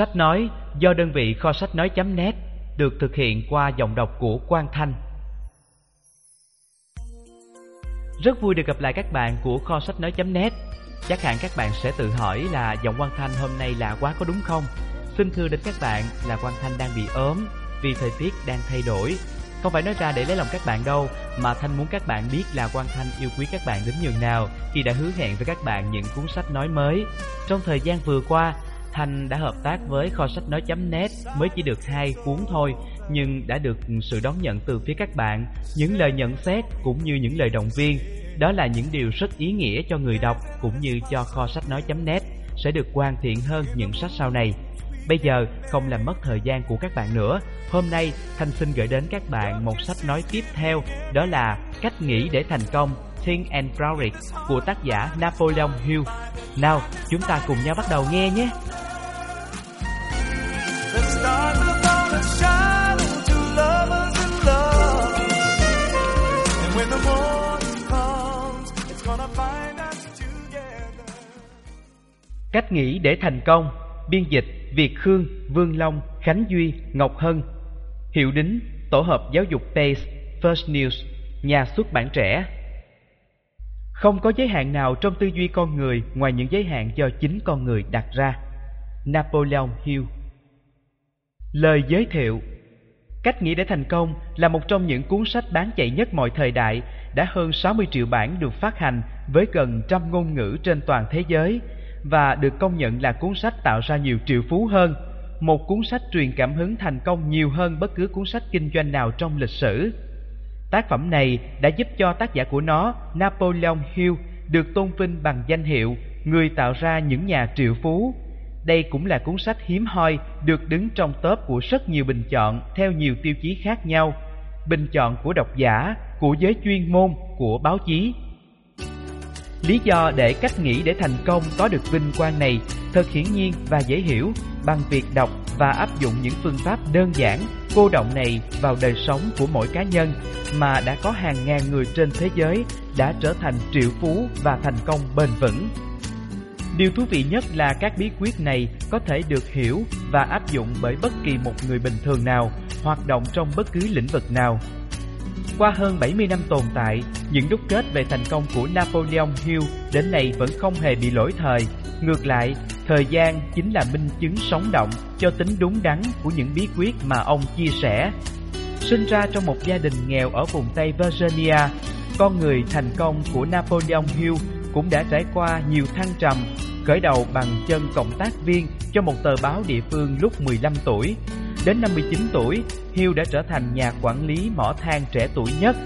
Sách nói do đơn vị kho sách nói.net được thực hiện qua giọng đọc của Quang Thanh. Rất vui được gặp lại các bạn của kho sách nói.net. Chắc hẳn các bạn sẽ tự hỏi là giọng Quang Thanh hôm nay là quá có đúng không? Xin thưa đến các bạn là Quang Thanh đang bị ốm vì thời tiết đang thay đổi. Không phải nói ra để lấy lòng các bạn đâu, mà Thanh muốn các bạn biết là Quang Thanh yêu quý các bạn đến nhường nào khi đã hứa hẹn với các bạn những cuốn sách nói mới. Trong thời gian vừa qua, Thanh đã hợp tác với kho sách nói.net mới chỉ được hai cuốn thôi nhưng đã được sự đón nhận từ phía các bạn, những lời nhận xét cũng như những lời động viên. Đó là những điều rất ý nghĩa cho người đọc cũng như cho kho sách nói.net sẽ được hoàn thiện hơn những sách sau này. Bây giờ không làm mất thời gian của các bạn nữa Hôm nay Thanh xin gửi đến các bạn một sách nói tiếp theo Đó là Cách nghĩ để thành công Think and Grow It của tác giả Napoleon Hill Nào chúng ta cùng nhau bắt đầu nghe nhé Cách nghĩ để thành công Biên dịch Việt Khương, Vương Long, Khánh Duy, Ngọc Hân. Hiệu Đính, Tổ hợp Giáo dục Pace, First News, Nhà xuất bản trẻ. Không có giới hạn nào trong tư duy con người ngoài những giới hạn do chính con người đặt ra. Napoleon Hill. Lời giới thiệu Cách nghĩ để thành công là một trong những cuốn sách bán chạy nhất mọi thời đại, đã hơn 60 triệu bản được phát hành với gần trăm ngôn ngữ trên toàn thế giới và được công nhận là cuốn sách tạo ra nhiều triệu phú hơn, một cuốn sách truyền cảm hứng thành công nhiều hơn bất cứ cuốn sách kinh doanh nào trong lịch sử. Tác phẩm này đã giúp cho tác giả của nó, Napoleon Hill, được tôn vinh bằng danh hiệu người tạo ra những nhà triệu phú. Đây cũng là cuốn sách hiếm hoi được đứng trong top của rất nhiều bình chọn theo nhiều tiêu chí khác nhau. Bình chọn của độc giả, của giới chuyên môn, của báo chí, Lý do để cách nghĩ để thành công có được vinh quang này thật hiển nhiên và dễ hiểu bằng việc đọc và áp dụng những phương pháp đơn giản, cô động này vào đời sống của mỗi cá nhân mà đã có hàng ngàn người trên thế giới đã trở thành triệu phú và thành công bền vững. Điều thú vị nhất là các bí quyết này có thể được hiểu và áp dụng bởi bất kỳ một người bình thường nào hoạt động trong bất cứ lĩnh vực nào qua hơn 70 năm tồn tại, những đúc kết về thành công của Napoleon Hill đến nay vẫn không hề bị lỗi thời. Ngược lại, thời gian chính là minh chứng sống động cho tính đúng đắn của những bí quyết mà ông chia sẻ. Sinh ra trong một gia đình nghèo ở vùng Tây Virginia, con người thành công của Napoleon Hill cũng đã trải qua nhiều thăng trầm, khởi đầu bằng chân cộng tác viên cho một tờ báo địa phương lúc 15 tuổi Đến 59 tuổi, Hiêu đã trở thành nhà quản lý mỏ than trẻ tuổi nhất.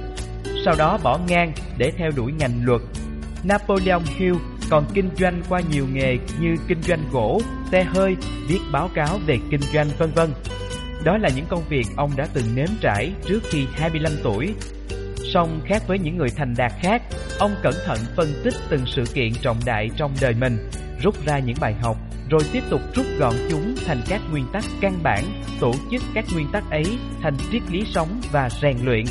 Sau đó bỏ ngang để theo đuổi ngành luật. Napoleon Hill còn kinh doanh qua nhiều nghề như kinh doanh gỗ, xe hơi, viết báo cáo về kinh doanh vân vân. Đó là những công việc ông đã từng nếm trải trước khi 25 tuổi. Song khác với những người thành đạt khác, ông cẩn thận phân tích từng sự kiện trọng đại trong đời mình, rút ra những bài học rồi tiếp tục rút gọn chúng thành các nguyên tắc căn bản, tổ chức các nguyên tắc ấy thành triết lý sống và rèn luyện.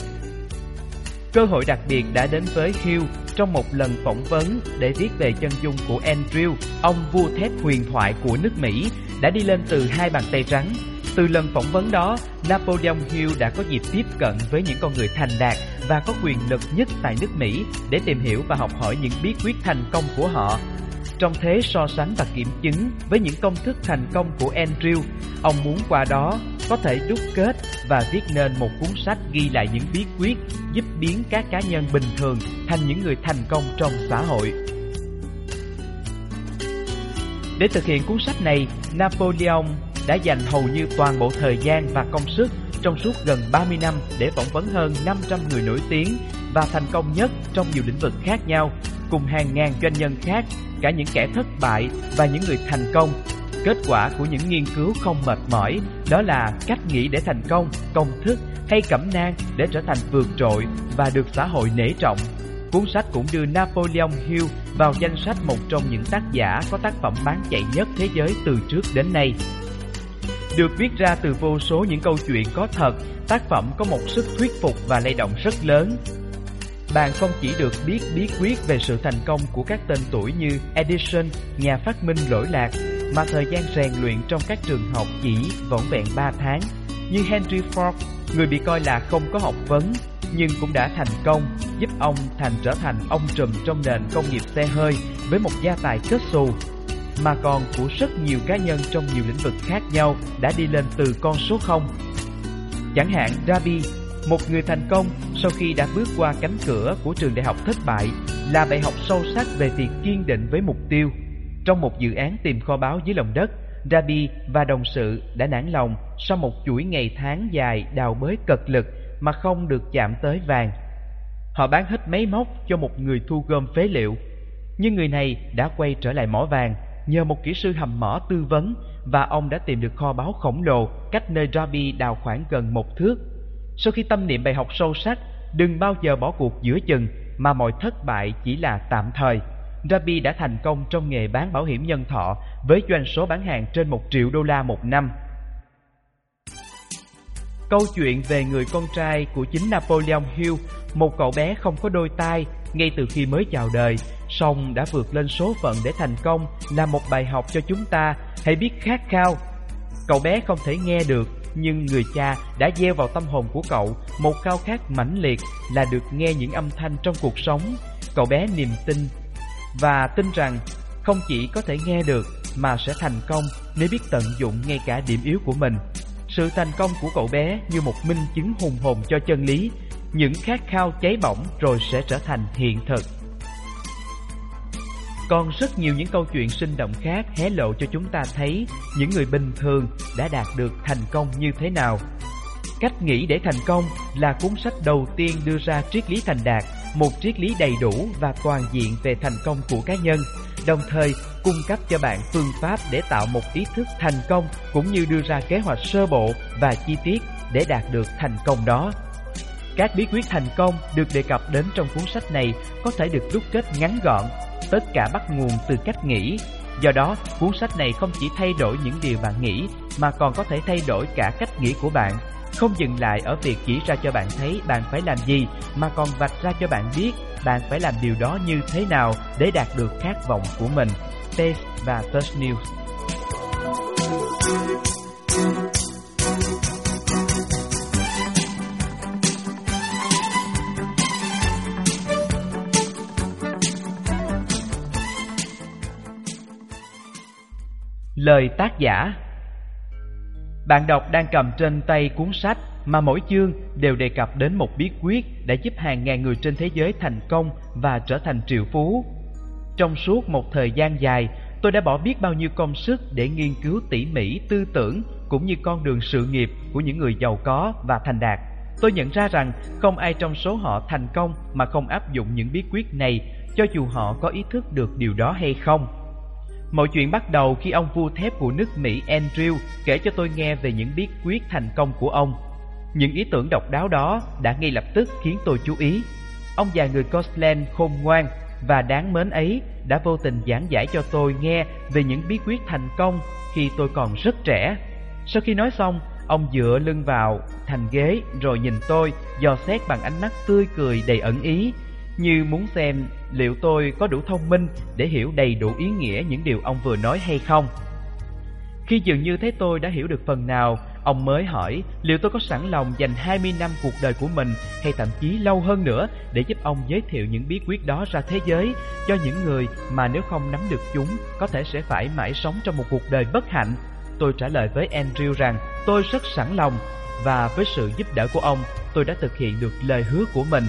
Cơ hội đặc biệt đã đến với Hugh trong một lần phỏng vấn để viết về chân dung của Andrew, ông vua thép huyền thoại của nước Mỹ, đã đi lên từ hai bàn tay trắng. Từ lần phỏng vấn đó, Napoleon Hill đã có dịp tiếp cận với những con người thành đạt và có quyền lực nhất tại nước Mỹ để tìm hiểu và học hỏi những bí quyết thành công của họ trong thế so sánh và kiểm chứng với những công thức thành công của Andrew, ông muốn qua đó có thể đúc kết và viết nên một cuốn sách ghi lại những bí quyết giúp biến các cá nhân bình thường thành những người thành công trong xã hội. Để thực hiện cuốn sách này, Napoleon đã dành hầu như toàn bộ thời gian và công sức trong suốt gần 30 năm để phỏng vấn hơn 500 người nổi tiếng và thành công nhất trong nhiều lĩnh vực khác nhau, cùng hàng ngàn doanh nhân khác cả những kẻ thất bại và những người thành công. Kết quả của những nghiên cứu không mệt mỏi đó là cách nghĩ để thành công, công thức hay cẩm nang để trở thành vượt trội và được xã hội nể trọng. Cuốn sách cũng đưa Napoleon Hill vào danh sách một trong những tác giả có tác phẩm bán chạy nhất thế giới từ trước đến nay. Được viết ra từ vô số những câu chuyện có thật, tác phẩm có một sức thuyết phục và lay động rất lớn, bạn không chỉ được biết bí quyết về sự thành công của các tên tuổi như Edison, nhà phát minh lỗi lạc, mà thời gian rèn luyện trong các trường học chỉ vỏn vẹn 3 tháng. Như Henry Ford, người bị coi là không có học vấn, nhưng cũng đã thành công, giúp ông thành trở thành ông trùm trong nền công nghiệp xe hơi với một gia tài kết xù, mà còn của rất nhiều cá nhân trong nhiều lĩnh vực khác nhau đã đi lên từ con số 0. Chẳng hạn Rabi, một người thành công sau khi đã bước qua cánh cửa của trường đại học thất bại là bài học sâu sắc về việc kiên định với mục tiêu. Trong một dự án tìm kho báu dưới lòng đất, Rabi và đồng sự đã nản lòng sau một chuỗi ngày tháng dài đào bới cật lực mà không được chạm tới vàng. Họ bán hết máy móc cho một người thu gom phế liệu, nhưng người này đã quay trở lại mỏ vàng nhờ một kỹ sư hầm mỏ tư vấn và ông đã tìm được kho báu khổng lồ cách nơi Rabi đào khoảng gần một thước. Sau khi tâm niệm bài học sâu sắc, đừng bao giờ bỏ cuộc giữa chừng mà mọi thất bại chỉ là tạm thời. Rabi đã thành công trong nghề bán bảo hiểm nhân thọ với doanh số bán hàng trên một triệu đô la một năm. Câu chuyện về người con trai của chính Napoleon Hill, một cậu bé không có đôi tai ngay từ khi mới chào đời, song đã vượt lên số phận để thành công là một bài học cho chúng ta hãy biết khát khao. Cậu bé không thể nghe được, nhưng người cha đã gieo vào tâm hồn của cậu một khao khát mãnh liệt là được nghe những âm thanh trong cuộc sống. Cậu bé niềm tin và tin rằng không chỉ có thể nghe được mà sẽ thành công nếu biết tận dụng ngay cả điểm yếu của mình. Sự thành công của cậu bé như một minh chứng hùng hồn cho chân lý, những khát khao cháy bỏng rồi sẽ trở thành hiện thực. Còn rất nhiều những câu chuyện sinh động khác hé lộ cho chúng ta thấy những người bình thường đã đạt được thành công như thế nào. Cách nghĩ để thành công là cuốn sách đầu tiên đưa ra triết lý thành đạt, một triết lý đầy đủ và toàn diện về thành công của cá nhân, đồng thời cung cấp cho bạn phương pháp để tạo một ý thức thành công cũng như đưa ra kế hoạch sơ bộ và chi tiết để đạt được thành công đó. Các bí quyết thành công được đề cập đến trong cuốn sách này có thể được đúc kết ngắn gọn, tất cả bắt nguồn từ cách nghĩ. Do đó, cuốn sách này không chỉ thay đổi những điều bạn nghĩ mà còn có thể thay đổi cả cách nghĩ của bạn. Không dừng lại ở việc chỉ ra cho bạn thấy bạn phải làm gì, mà còn vạch ra cho bạn biết bạn phải làm điều đó như thế nào để đạt được khát vọng của mình. Taste và Touch News Lời tác giả bạn đọc đang cầm trên tay cuốn sách mà mỗi chương đều đề cập đến một bí quyết đã giúp hàng ngàn người trên thế giới thành công và trở thành triệu phú. Trong suốt một thời gian dài, tôi đã bỏ biết bao nhiêu công sức để nghiên cứu tỉ mỉ tư tưởng cũng như con đường sự nghiệp của những người giàu có và thành đạt. Tôi nhận ra rằng không ai trong số họ thành công mà không áp dụng những bí quyết này cho dù họ có ý thức được điều đó hay không. Mọi chuyện bắt đầu khi ông vua thép của nước Mỹ Andrew kể cho tôi nghe về những bí quyết thành công của ông. Những ý tưởng độc đáo đó đã ngay lập tức khiến tôi chú ý. Ông già người Scotland khôn ngoan và đáng mến ấy đã vô tình giảng giải cho tôi nghe về những bí quyết thành công khi tôi còn rất trẻ. Sau khi nói xong, ông dựa lưng vào thành ghế rồi nhìn tôi dò xét bằng ánh mắt tươi cười đầy ẩn ý như muốn xem liệu tôi có đủ thông minh để hiểu đầy đủ ý nghĩa những điều ông vừa nói hay không. Khi dường như thấy tôi đã hiểu được phần nào, ông mới hỏi liệu tôi có sẵn lòng dành 20 năm cuộc đời của mình hay thậm chí lâu hơn nữa để giúp ông giới thiệu những bí quyết đó ra thế giới cho những người mà nếu không nắm được chúng có thể sẽ phải mãi sống trong một cuộc đời bất hạnh. Tôi trả lời với Andrew rằng tôi rất sẵn lòng và với sự giúp đỡ của ông tôi đã thực hiện được lời hứa của mình.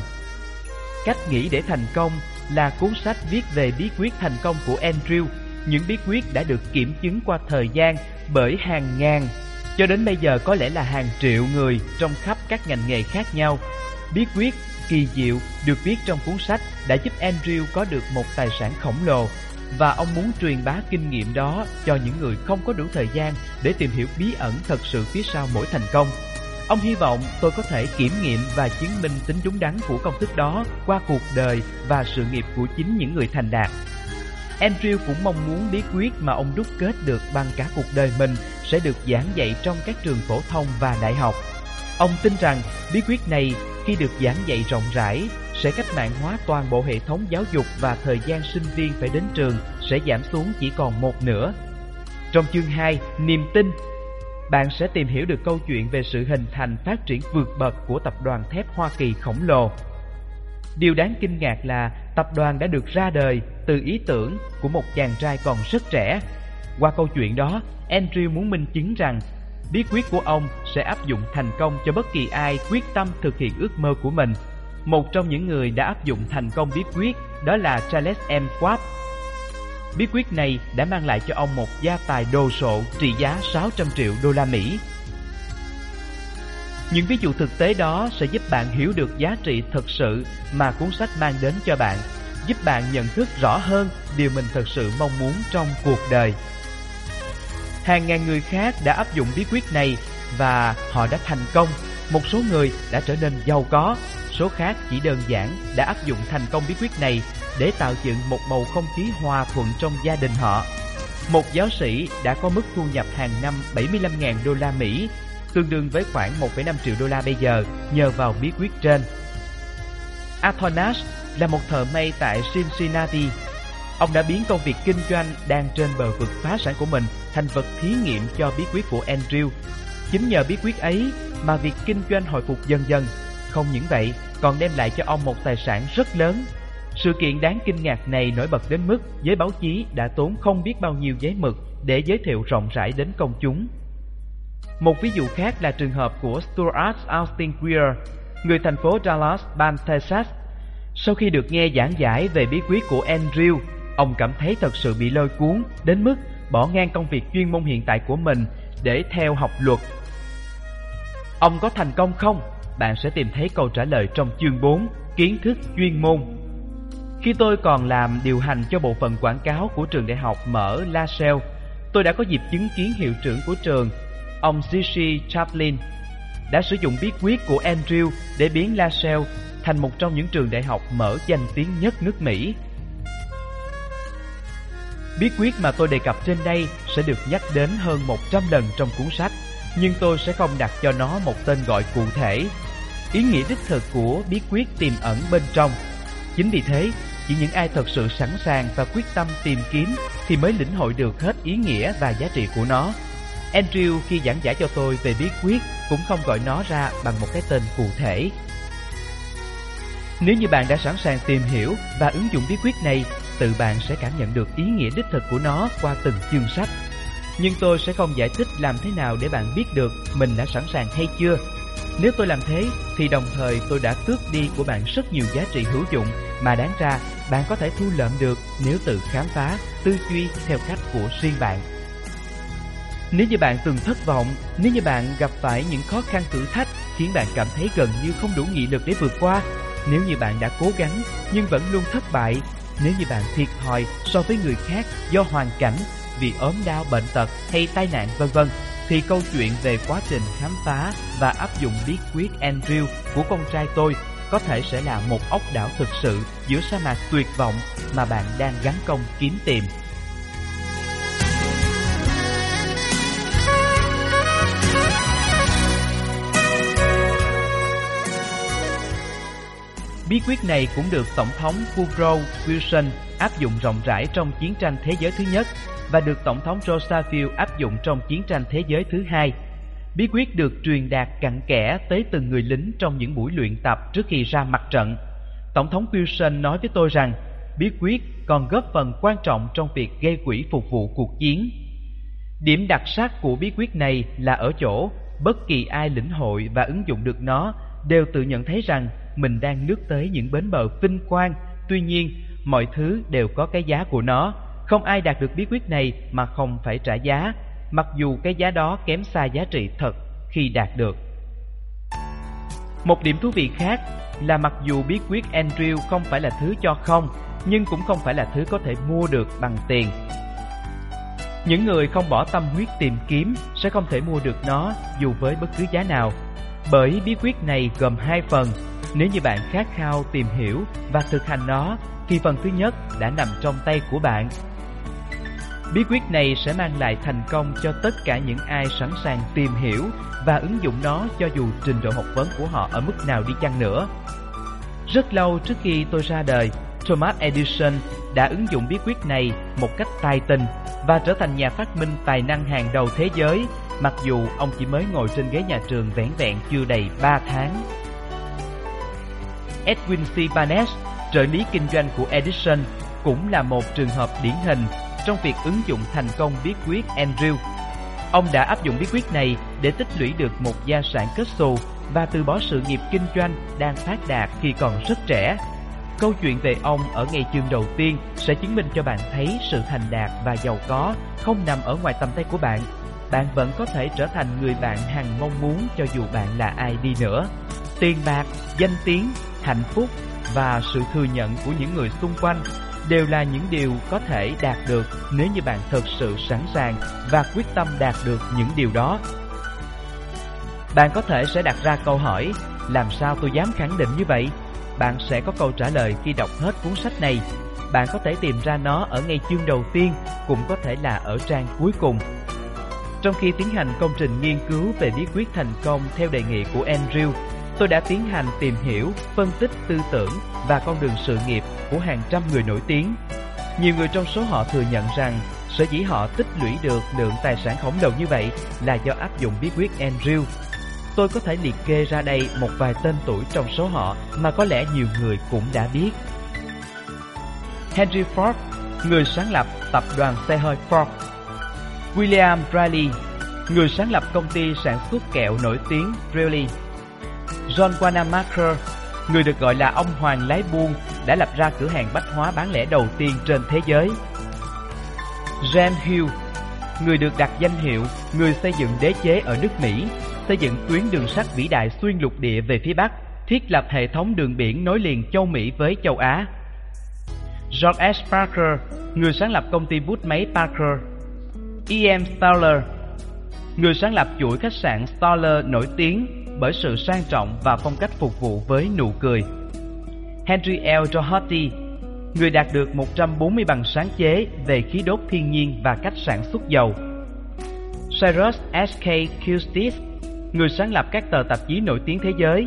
Cách nghĩ để thành công là cuốn sách viết về bí quyết thành công của Andrew. Những bí quyết đã được kiểm chứng qua thời gian bởi hàng ngàn, cho đến bây giờ có lẽ là hàng triệu người trong khắp các ngành nghề khác nhau. Bí quyết kỳ diệu được viết trong cuốn sách đã giúp Andrew có được một tài sản khổng lồ và ông muốn truyền bá kinh nghiệm đó cho những người không có đủ thời gian để tìm hiểu bí ẩn thật sự phía sau mỗi thành công. Ông hy vọng tôi có thể kiểm nghiệm và chứng minh tính đúng đắn của công thức đó qua cuộc đời và sự nghiệp của chính những người thành đạt. Andrew cũng mong muốn bí quyết mà ông đúc kết được bằng cả cuộc đời mình sẽ được giảng dạy trong các trường phổ thông và đại học. Ông tin rằng bí quyết này khi được giảng dạy rộng rãi sẽ cách mạng hóa toàn bộ hệ thống giáo dục và thời gian sinh viên phải đến trường sẽ giảm xuống chỉ còn một nửa Trong chương 2, Niềm tin, bạn sẽ tìm hiểu được câu chuyện về sự hình thành phát triển vượt bậc của tập đoàn thép Hoa Kỳ khổng lồ. Điều đáng kinh ngạc là tập đoàn đã được ra đời từ ý tưởng của một chàng trai còn rất trẻ. Qua câu chuyện đó, Andrew muốn minh chứng rằng bí quyết của ông sẽ áp dụng thành công cho bất kỳ ai quyết tâm thực hiện ước mơ của mình. Một trong những người đã áp dụng thành công bí quyết đó là Charles M. Schwab. Bí quyết này đã mang lại cho ông một gia tài đồ sộ trị giá 600 triệu đô la Mỹ. Những ví dụ thực tế đó sẽ giúp bạn hiểu được giá trị thực sự mà cuốn sách mang đến cho bạn, giúp bạn nhận thức rõ hơn điều mình thực sự mong muốn trong cuộc đời. Hàng ngàn người khác đã áp dụng bí quyết này và họ đã thành công. Một số người đã trở nên giàu có, số khác chỉ đơn giản đã áp dụng thành công bí quyết này để tạo dựng một bầu không khí hòa thuận trong gia đình họ. Một giáo sĩ đã có mức thu nhập hàng năm 75.000 đô la Mỹ, tương đương với khoảng 1,5 triệu đô la bây giờ nhờ vào bí quyết trên. Arthur Nash là một thợ may tại Cincinnati. Ông đã biến công việc kinh doanh đang trên bờ vực phá sản của mình thành vật thí nghiệm cho bí quyết của Andrew. Chính nhờ bí quyết ấy mà việc kinh doanh hồi phục dần dần. Không những vậy, còn đem lại cho ông một tài sản rất lớn. Sự kiện đáng kinh ngạc này nổi bật đến mức giới báo chí đã tốn không biết bao nhiêu giấy mực để giới thiệu rộng rãi đến công chúng. Một ví dụ khác là trường hợp của Stuart Austin Greer, người thành phố Dallas, bang Texas. Sau khi được nghe giảng giải về bí quyết của Andrew, ông cảm thấy thật sự bị lôi cuốn đến mức bỏ ngang công việc chuyên môn hiện tại của mình để theo học luật. Ông có thành công không? Bạn sẽ tìm thấy câu trả lời trong chương 4, kiến thức chuyên môn. Khi tôi còn làm điều hành cho bộ phận quảng cáo của trường đại học mở La Salle, tôi đã có dịp chứng kiến hiệu trưởng của trường, ông Zishi Chaplin, đã sử dụng bí quyết của Andrew để biến La Salle thành một trong những trường đại học mở danh tiếng nhất nước Mỹ. Bí quyết mà tôi đề cập trên đây sẽ được nhắc đến hơn 100 lần trong cuốn sách, nhưng tôi sẽ không đặt cho nó một tên gọi cụ thể. Ý nghĩa đích thực của bí quyết tiềm ẩn bên trong. Chính vì thế, chỉ những ai thật sự sẵn sàng và quyết tâm tìm kiếm thì mới lĩnh hội được hết ý nghĩa và giá trị của nó. Andrew khi giảng giải cho tôi về bí quyết cũng không gọi nó ra bằng một cái tên cụ thể. Nếu như bạn đã sẵn sàng tìm hiểu và ứng dụng bí quyết này, tự bạn sẽ cảm nhận được ý nghĩa đích thực của nó qua từng chương sách. Nhưng tôi sẽ không giải thích làm thế nào để bạn biết được mình đã sẵn sàng hay chưa. Nếu tôi làm thế, thì đồng thời tôi đã tước đi của bạn rất nhiều giá trị hữu dụng. Mà đáng ra bạn có thể thu lượm được nếu tự khám phá, tư duy theo cách của riêng bạn. Nếu như bạn từng thất vọng, nếu như bạn gặp phải những khó khăn thử thách khiến bạn cảm thấy gần như không đủ nghị lực để vượt qua, nếu như bạn đã cố gắng nhưng vẫn luôn thất bại, nếu như bạn thiệt thòi so với người khác do hoàn cảnh, vì ốm đau, bệnh tật hay tai nạn vân vân, thì câu chuyện về quá trình khám phá và áp dụng bí quyết Andrew của con trai tôi có thể sẽ là một ốc đảo thực sự giữa sa mạc tuyệt vọng mà bạn đang gắn công kiếm tìm. Bí quyết này cũng được Tổng thống Woodrow Wilson áp dụng rộng rãi trong chiến tranh thế giới thứ nhất và được Tổng thống Roosevelt áp dụng trong chiến tranh thế giới thứ hai. Bí quyết được truyền đạt cặn kẽ tới từng người lính trong những buổi luyện tập trước khi ra mặt trận. Tổng thống Wilson nói với tôi rằng, bí quyết còn góp phần quan trọng trong việc gây quỹ phục vụ cuộc chiến. Điểm đặc sắc của bí quyết này là ở chỗ bất kỳ ai lĩnh hội và ứng dụng được nó đều tự nhận thấy rằng mình đang lướt tới những bến bờ vinh quang. Tuy nhiên, mọi thứ đều có cái giá của nó. Không ai đạt được bí quyết này mà không phải trả giá, mặc dù cái giá đó kém xa giá trị thật khi đạt được. Một điểm thú vị khác là mặc dù bí quyết Andrew không phải là thứ cho không, nhưng cũng không phải là thứ có thể mua được bằng tiền. Những người không bỏ tâm huyết tìm kiếm sẽ không thể mua được nó dù với bất cứ giá nào. Bởi bí quyết này gồm hai phần, nếu như bạn khát khao tìm hiểu và thực hành nó, thì phần thứ nhất đã nằm trong tay của bạn. Bí quyết này sẽ mang lại thành công cho tất cả những ai sẵn sàng tìm hiểu và ứng dụng nó cho dù trình độ học vấn của họ ở mức nào đi chăng nữa. Rất lâu trước khi tôi ra đời, Thomas Edison đã ứng dụng bí quyết này một cách tài tình và trở thành nhà phát minh tài năng hàng đầu thế giới, mặc dù ông chỉ mới ngồi trên ghế nhà trường vẻn vẹn chưa đầy 3 tháng. Edwin C. Barnes, trợ lý kinh doanh của Edison, cũng là một trường hợp điển hình trong việc ứng dụng thành công bí quyết Andrew. Ông đã áp dụng bí quyết này để tích lũy được một gia sản kết xù và từ bỏ sự nghiệp kinh doanh đang phát đạt khi còn rất trẻ. Câu chuyện về ông ở ngày chương đầu tiên sẽ chứng minh cho bạn thấy sự thành đạt và giàu có không nằm ở ngoài tầm tay của bạn. Bạn vẫn có thể trở thành người bạn hằng mong muốn cho dù bạn là ai đi nữa. Tiền bạc, danh tiếng, hạnh phúc và sự thừa nhận của những người xung quanh đều là những điều có thể đạt được nếu như bạn thực sự sẵn sàng và quyết tâm đạt được những điều đó. Bạn có thể sẽ đặt ra câu hỏi, làm sao tôi dám khẳng định như vậy? Bạn sẽ có câu trả lời khi đọc hết cuốn sách này. Bạn có thể tìm ra nó ở ngay chương đầu tiên, cũng có thể là ở trang cuối cùng. Trong khi tiến hành công trình nghiên cứu về bí quyết thành công theo đề nghị của Andrew, tôi đã tiến hành tìm hiểu, phân tích tư tưởng và con đường sự nghiệp của hàng trăm người nổi tiếng. Nhiều người trong số họ thừa nhận rằng sở dĩ họ tích lũy được lượng tài sản khổng lồ như vậy là do áp dụng bí quyết Andrew. Tôi có thể liệt kê ra đây một vài tên tuổi trong số họ mà có lẽ nhiều người cũng đã biết. Henry Ford, người sáng lập tập đoàn xe hơi Ford. William Riley, người sáng lập công ty sản xuất kẹo nổi tiếng Riley. John Wanamaker, người được gọi là ông hoàng lái buôn, đã lập ra cửa hàng bách hóa bán lẻ đầu tiên trên thế giới. James Hill, người được đặt danh hiệu người xây dựng đế chế ở nước Mỹ, xây dựng tuyến đường sắt vĩ đại xuyên lục địa về phía Bắc, thiết lập hệ thống đường biển nối liền châu Mỹ với châu Á. George S. Parker, người sáng lập công ty bút máy Parker. E.M. Stoller, người sáng lập chuỗi khách sạn Stoller nổi tiếng bởi sự sang trọng và phong cách phục vụ với nụ cười. Henry L. Doherty, người đạt được 140 bằng sáng chế về khí đốt thiên nhiên và cách sản xuất dầu. Cyrus S.K. Custis, người sáng lập các tờ tạp chí nổi tiếng thế giới,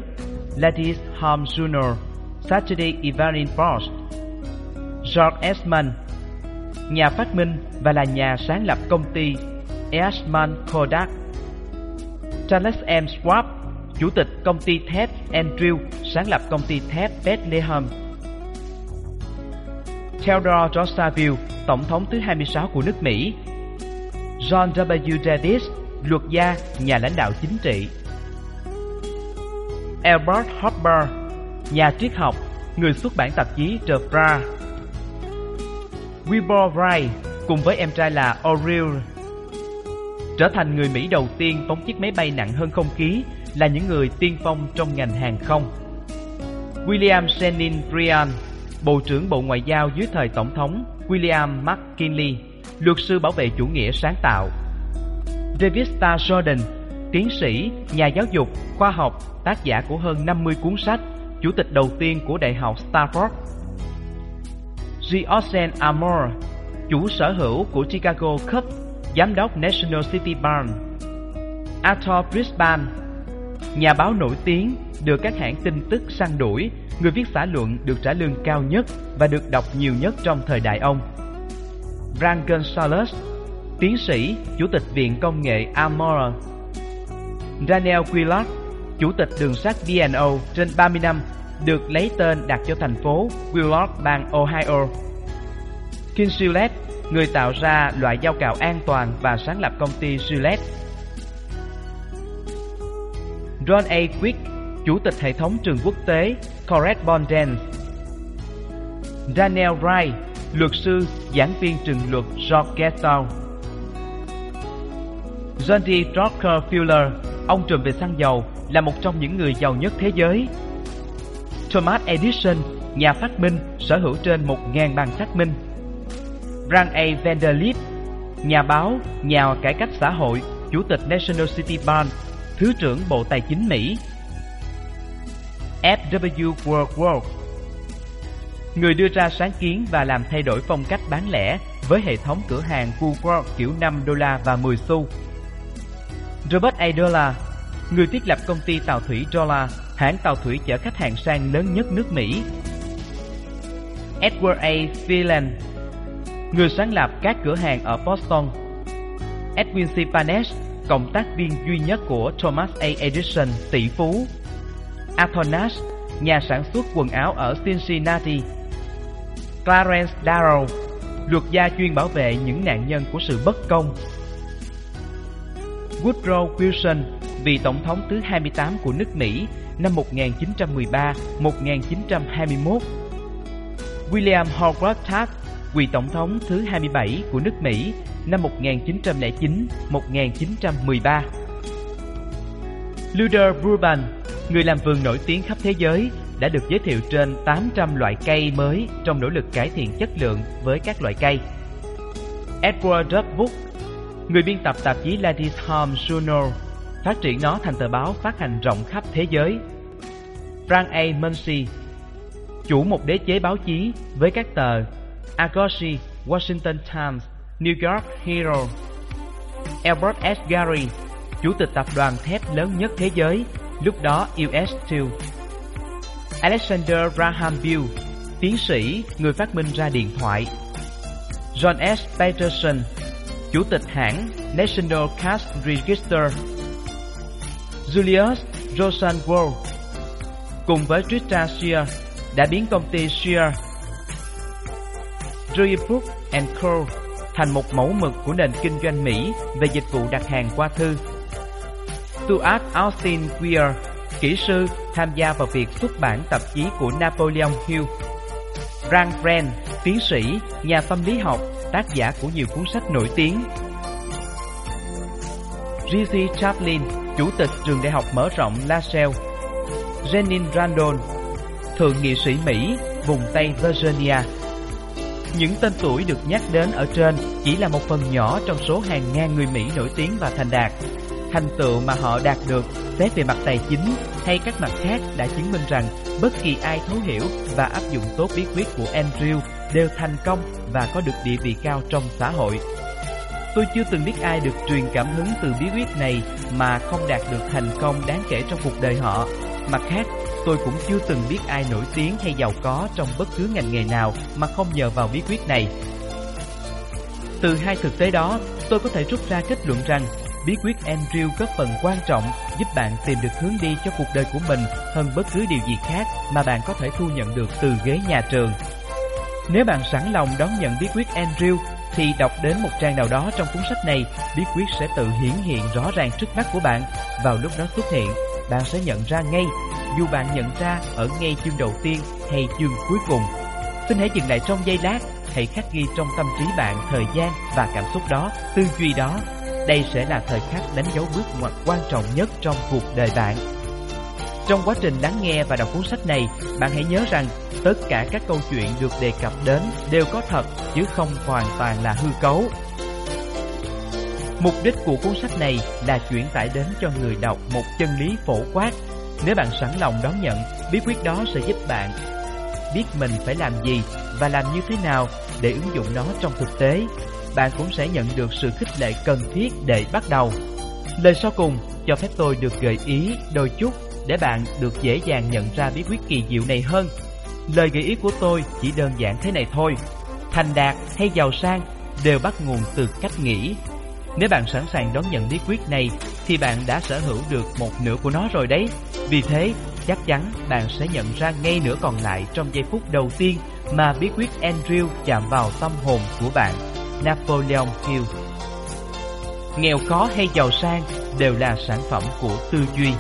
Ladies Home Journal, Saturday Evening Post. George Esmond nhà phát minh và là nhà sáng lập công ty Eastman Kodak. Charles M. Schwab, Chủ tịch công ty thép Andrew sáng lập công ty thép Bethlehem. Theodore Roosevelt, tổng thống thứ 26 của nước Mỹ. John W. Davis, luật gia, nhà lãnh đạo chính trị. Albert Hopper, nhà triết học, người xuất bản tạp chí The Bra. Wilbur Wright cùng với em trai là Oriel trở thành người Mỹ đầu tiên phóng chiếc máy bay nặng hơn không khí là những người tiên phong trong ngành hàng không. William Shannon Bryan, Bộ trưởng Bộ Ngoại giao dưới thời Tổng thống William McKinley, luật sư bảo vệ chủ nghĩa sáng tạo. David Starr Jordan, tiến sĩ, nhà giáo dục, khoa học, tác giả của hơn 50 cuốn sách, chủ tịch đầu tiên của Đại học Stanford. G. Amor, chủ sở hữu của Chicago Cup, giám đốc National City Bank. Arthur Brisbane, Nhà báo nổi tiếng được các hãng tin tức săn đuổi, người viết xã luận được trả lương cao nhất và được đọc nhiều nhất trong thời đại ông. Frank Gonzalez, tiến sĩ, chủ tịch Viện Công nghệ Amora. Daniel Quillard, chủ tịch đường sắt B&O trên 30 năm, được lấy tên đặt cho thành phố Willard bang Ohio. King Gillette, người tạo ra loại dao cạo an toàn và sáng lập công ty Gillette John A. Quick, Chủ tịch hệ thống trường quốc tế Correspondence Daniel Wright, luật sư, giảng viên trường luật George Getow John D. Rockefeller, ông trùm về xăng dầu, là một trong những người giàu nhất thế giới. Thomas Edison, nhà phát minh, sở hữu trên 1.000 bằng phát minh. Frank A. Vanderlip, nhà báo, nhà cải cách xã hội, chủ tịch National City Bank Thứ trưởng Bộ Tài chính Mỹ F.W. Woodward Người đưa ra sáng kiến và làm thay đổi phong cách bán lẻ với hệ thống cửa hàng Woodward kiểu 5 đô la và 10 xu. Robert A. Dollar Người thiết lập công ty tàu thủy Dollar, hãng tàu thủy chở khách hàng sang lớn nhất nước Mỹ. Edward A. Phelan người sáng lập các cửa hàng ở Boston. Edwin C. Panesh, cộng tác viên duy nhất của Thomas A. Edison, tỷ phú. Arthur Nash, nhà sản xuất quần áo ở Cincinnati. Clarence Darrow, luật gia chuyên bảo vệ những nạn nhân của sự bất công. Woodrow Wilson, vị tổng thống thứ 28 của nước Mỹ năm 1913-1921. William Howard Taft, vị tổng thống thứ 27 của nước Mỹ năm 1909-1913. Luther Burbank, người làm vườn nổi tiếng khắp thế giới, đã được giới thiệu trên 800 loại cây mới trong nỗ lực cải thiện chất lượng với các loại cây. Edward Duck Book, người biên tập tạp chí Ladies Home Journal, phát triển nó thành tờ báo phát hành rộng khắp thế giới. Frank A. Munsey, chủ một đế chế báo chí với các tờ Agoshi, Washington Times, New York Herald. Albert S. Gary, chủ tịch tập đoàn thép lớn nhất thế giới, lúc đó US Steel. Alexander Graham Bell, tiến sĩ, người phát minh ra điện thoại. John S. Peterson, chủ tịch hãng National Cash Register. Julius Rosenwald, cùng với Richard Shear, đã biến công ty Shear Book Co. thành một mẫu mực của nền kinh doanh Mỹ về dịch vụ đặt hàng qua thư. Stuart Austin Weir, kỹ sư, tham gia vào việc xuất bản tạp chí của Napoleon Hill. Frank Brand, tiến sĩ, nhà tâm lý học, tác giả của nhiều cuốn sách nổi tiếng. Rizzy Chaplin, chủ tịch trường đại học mở rộng LaSalle, Jenin Randall, thượng nghị sĩ Mỹ, vùng Tây Virginia. Những tên tuổi được nhắc đến ở trên chỉ là một phần nhỏ trong số hàng ngàn người Mỹ nổi tiếng và thành đạt. Thành tựu mà họ đạt được xét về mặt tài chính hay các mặt khác đã chứng minh rằng bất kỳ ai thấu hiểu và áp dụng tốt bí quyết của Andrew đều thành công và có được địa vị cao trong xã hội. Tôi chưa từng biết ai được truyền cảm hứng từ bí quyết này mà không đạt được thành công đáng kể trong cuộc đời họ. Mặt khác, tôi cũng chưa từng biết ai nổi tiếng hay giàu có trong bất cứ ngành nghề nào mà không nhờ vào bí quyết này. Từ hai thực tế đó, tôi có thể rút ra kết luận rằng bí quyết Andrew có phần quan trọng giúp bạn tìm được hướng đi cho cuộc đời của mình hơn bất cứ điều gì khác mà bạn có thể thu nhận được từ ghế nhà trường. Nếu bạn sẵn lòng đón nhận bí quyết Andrew thì đọc đến một trang nào đó trong cuốn sách này, bí quyết sẽ tự hiển hiện rõ ràng trước mắt của bạn. Vào lúc đó xuất hiện, bạn sẽ nhận ra ngay, dù bạn nhận ra ở ngay chương đầu tiên hay chương cuối cùng. Xin hãy dừng lại trong giây lát, hãy khắc ghi trong tâm trí bạn thời gian và cảm xúc đó, tư duy đó. Đây sẽ là thời khắc đánh dấu bước ngoặt quan trọng nhất trong cuộc đời bạn. Trong quá trình lắng nghe và đọc cuốn sách này, bạn hãy nhớ rằng tất cả các câu chuyện được đề cập đến đều có thật chứ không hoàn toàn là hư cấu. Mục đích của cuốn sách này là chuyển tải đến cho người đọc một chân lý phổ quát. Nếu bạn sẵn lòng đón nhận, bí quyết đó sẽ giúp bạn biết mình phải làm gì và làm như thế nào để ứng dụng nó trong thực tế. Bạn cũng sẽ nhận được sự khích lệ cần thiết để bắt đầu. Lời sau cùng cho phép tôi được gợi ý đôi chút để bạn được dễ dàng nhận ra bí quyết kỳ diệu này hơn. Lời gợi ý của tôi chỉ đơn giản thế này thôi. Thành đạt hay giàu sang đều bắt nguồn từ cách nghĩ. Nếu bạn sẵn sàng đón nhận bí quyết này thì bạn đã sở hữu được một nửa của nó rồi đấy. Vì thế, chắc chắn bạn sẽ nhận ra ngay nửa còn lại trong giây phút đầu tiên mà bí quyết Andrew chạm vào tâm hồn của bạn. Napoleon Hill Nghèo khó hay giàu sang đều là sản phẩm của tư duy.